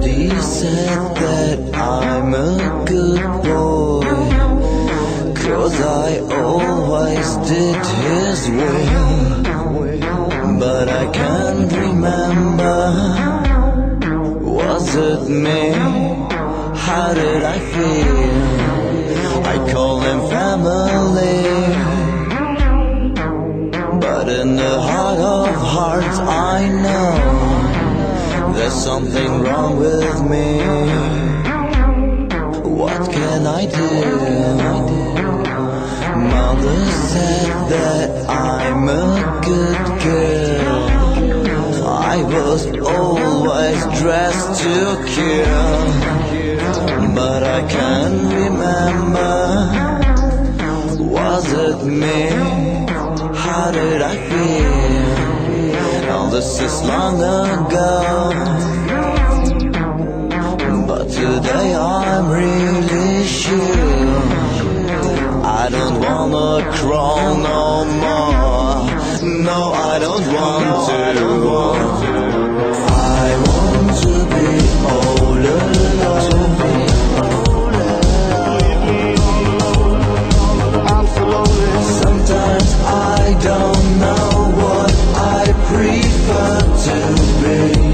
said that I'm a good boy. Cause I always did his will. But I can't remember. Was it me? How did I feel? I call him family. But in the heart of hearts, I know there's something wrong with me. What can I do? Mother said that I'm a good girl. I was always dressed to kill, but I can't remember. Was it me? How did I feel? This is long ago. But today I'm really sure I don't wanna crawl no more. No, I don't want to. Prefer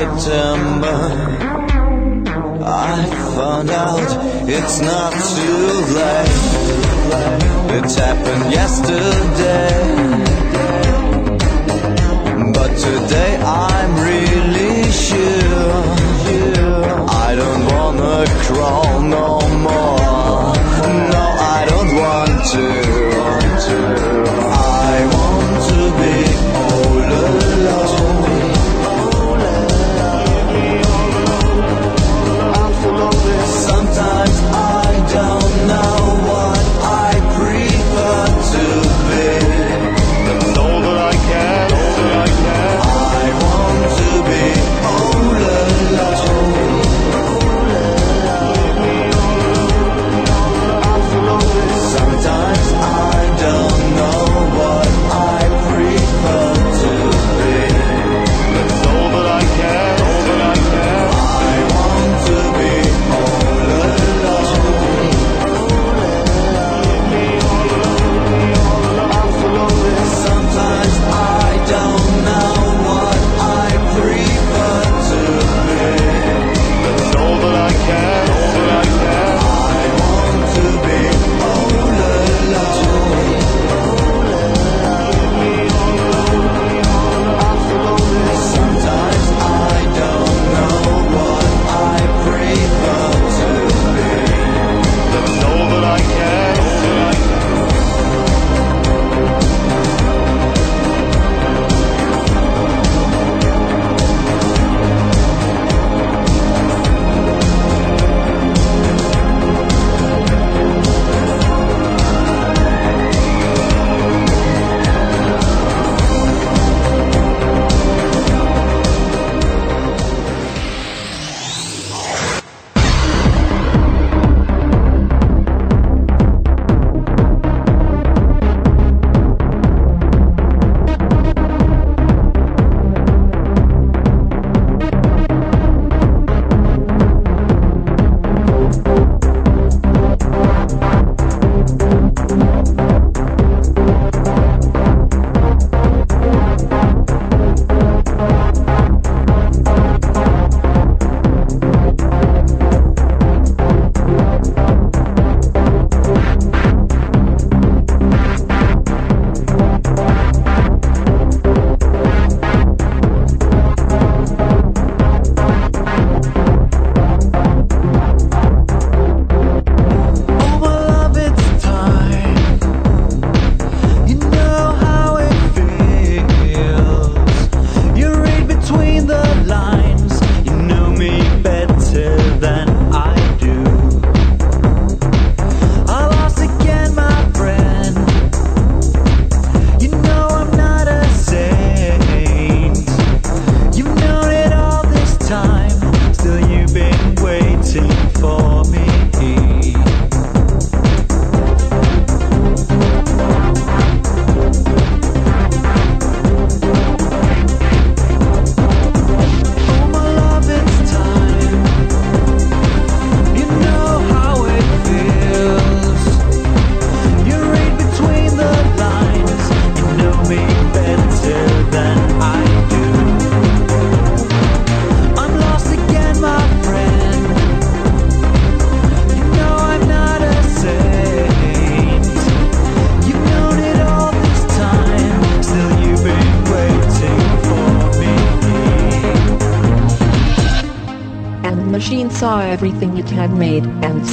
September. I found out it's not too late. It happened yesterday.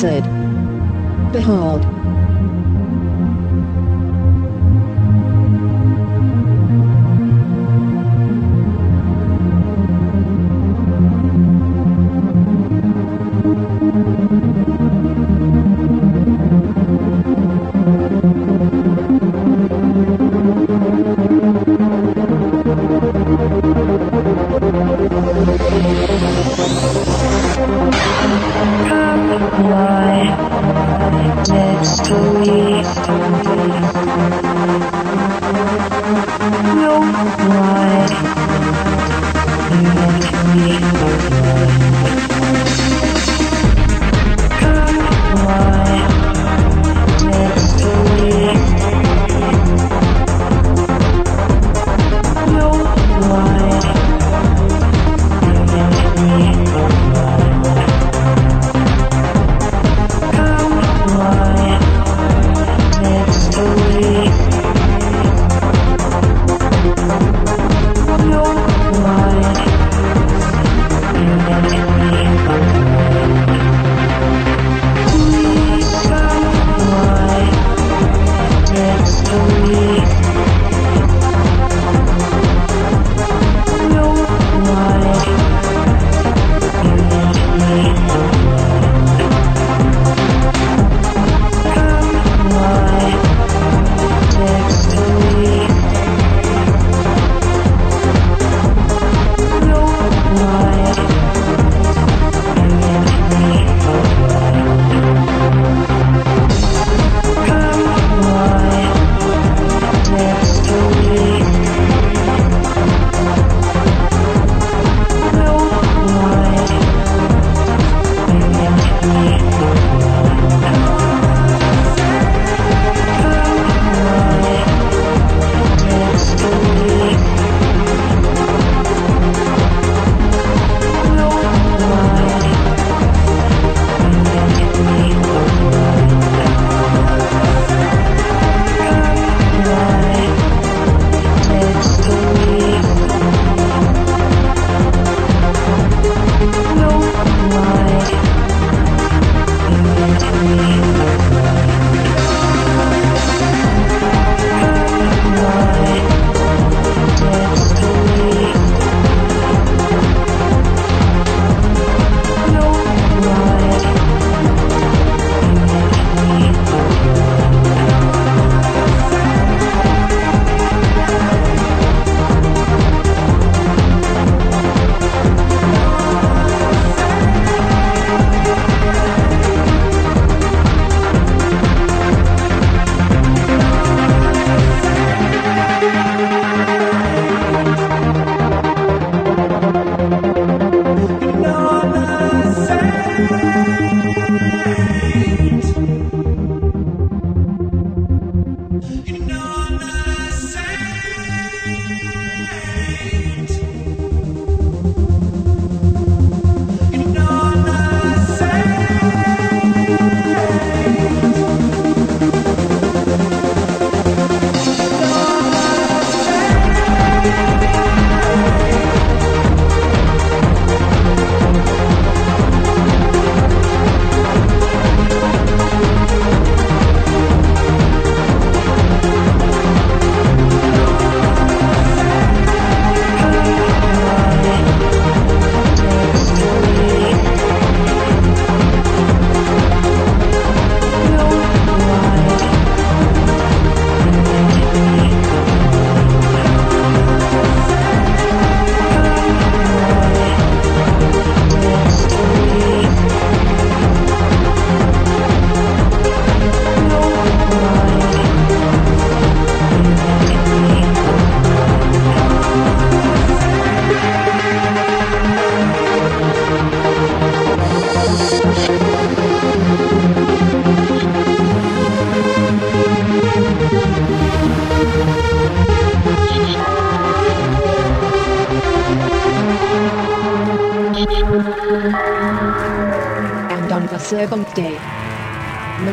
Made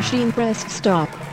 Machine pressed stop.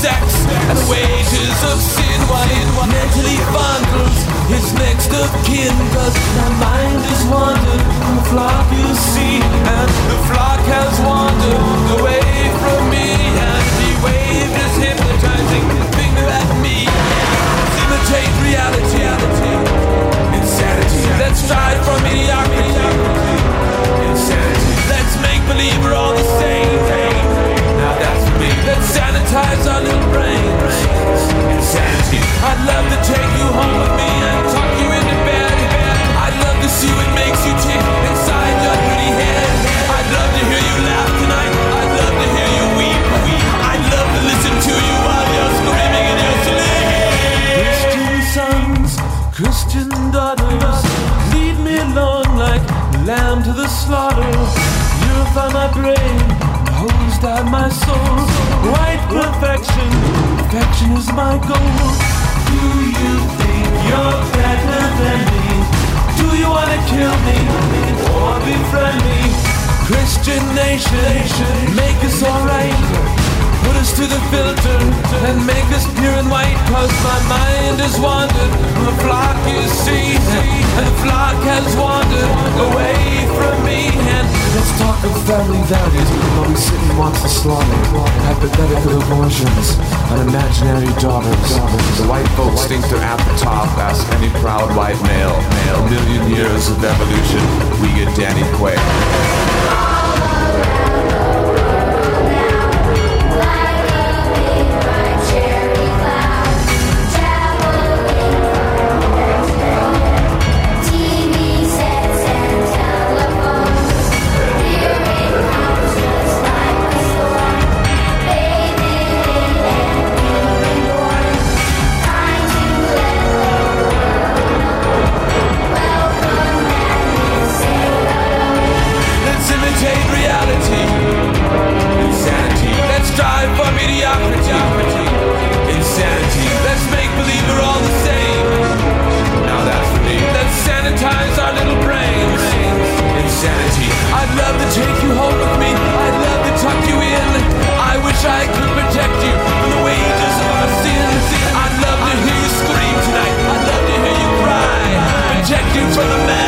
Sex and the wages of sin. While it mentally fondles his next of kin, cause my mind is wandered from the flock you see, and the flock has wandered away from me, and he waved his hypnotizing finger at me. Imitate reality, insanity. Let's strive for mediocrity, insanity. Let's make believe we're all Our little insanity. I'd love to take you home with me and tuck you into bed. I'd love to see what makes you tick inside your pretty head. I'd love to hear you laugh tonight. I'd love to hear you weep. I'd love to listen to you while you're screaming in your sleep. Christian sons, Christian daughters, lead me along like lamb to the slaughter. Purify my brain, down my soul. White perfection, perfection is my goal. Do you think you're better than me? Do you wanna kill me or befriend me? Christian nation, make us alright. Put us to the filter and make us pure and white Cause my mind has wandered from the flock you see And the flock has wandered away from me And let's talk of family values while we sit and watch the slaughter Hypothetical abortions and imaginary daughters The white folks think they're at the top, ask any proud white male. A million years of evolution, we get Danny Quayle. insanity. Insanity. Let's strive for mediocrity. Insanity. Let's make believe we're all the same. Now that's me. Let's sanitize our little brains. Insanity. I'd love to take you home with me. I'd love to tuck you in. I wish I could protect you from the wages of our sins. I'd love to hear you scream tonight. I'd love to hear you cry. Protect you from the man.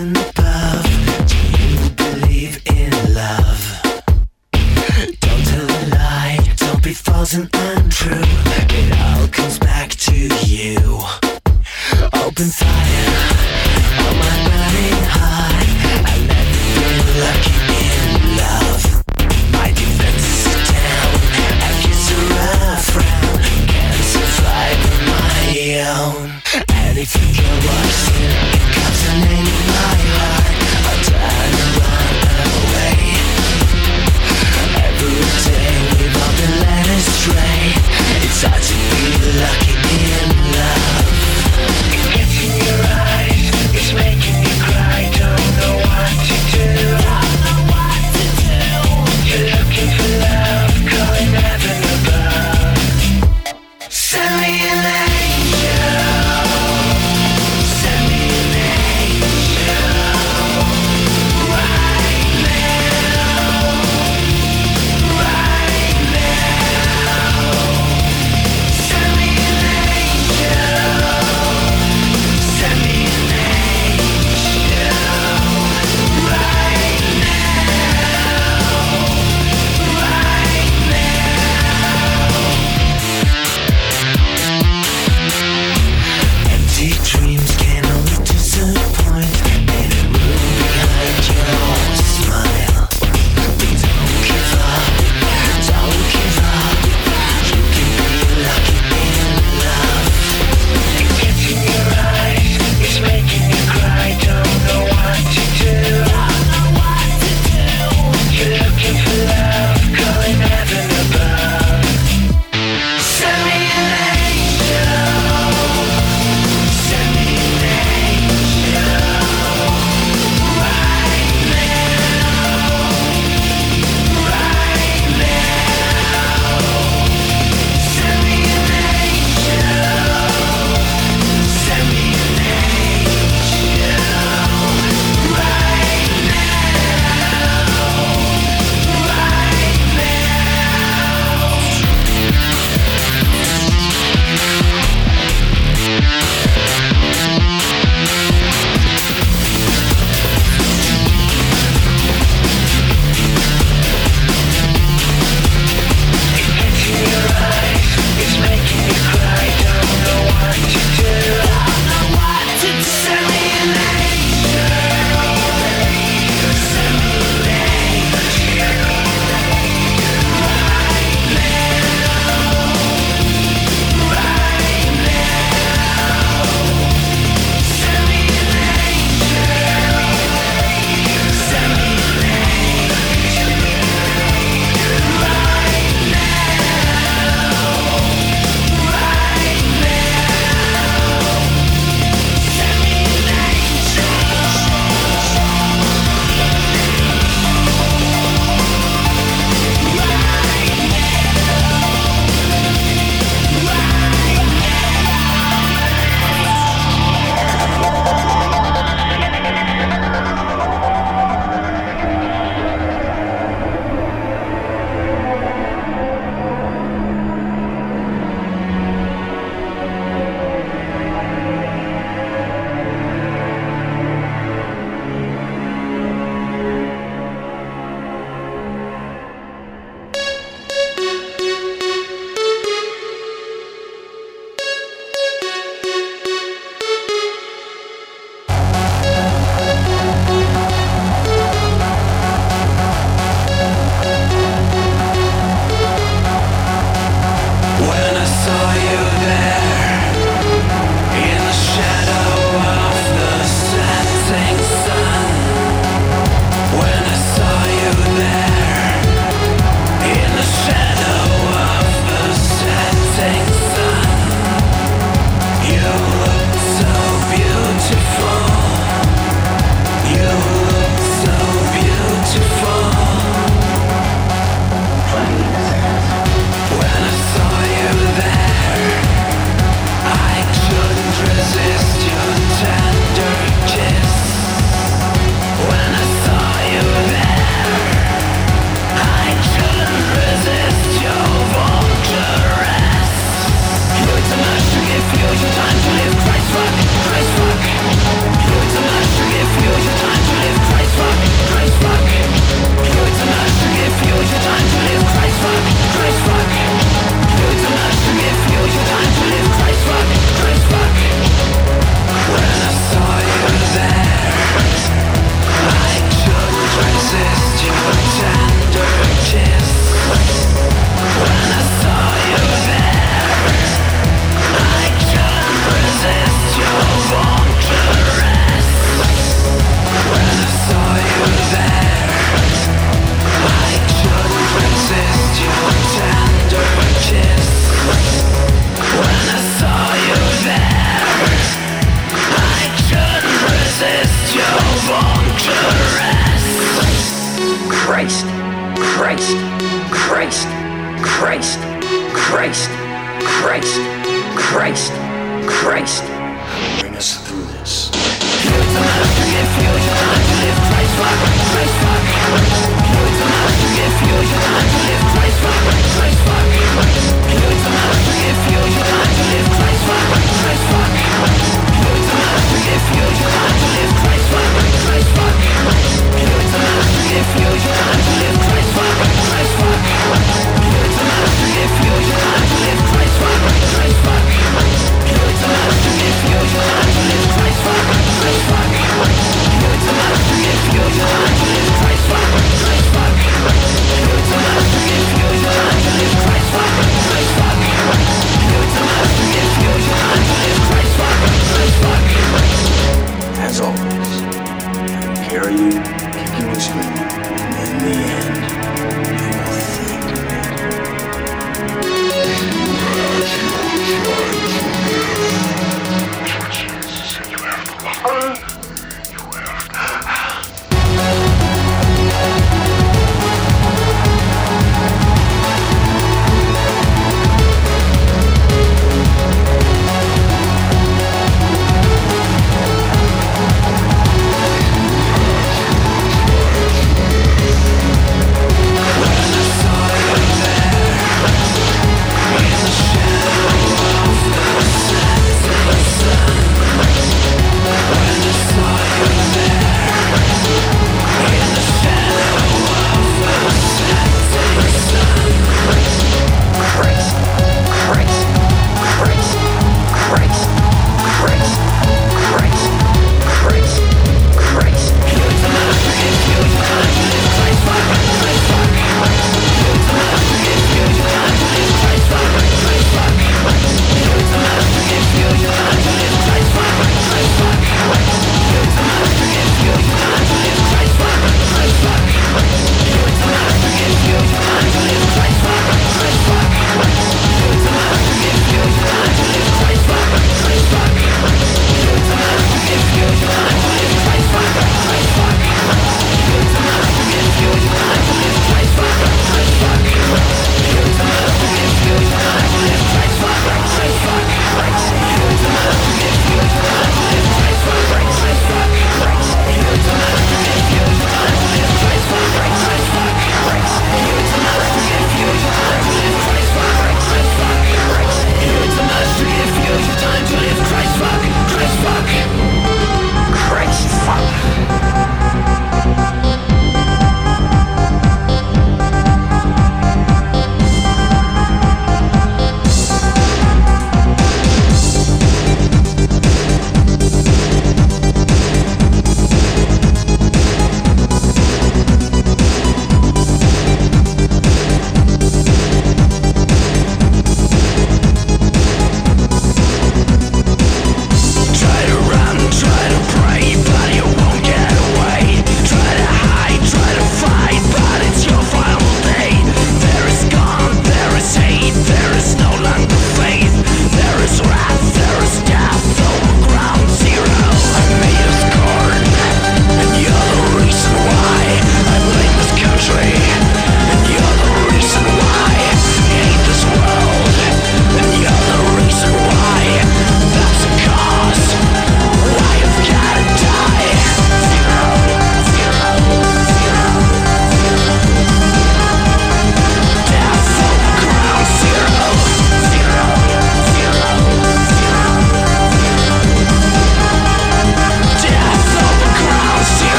in the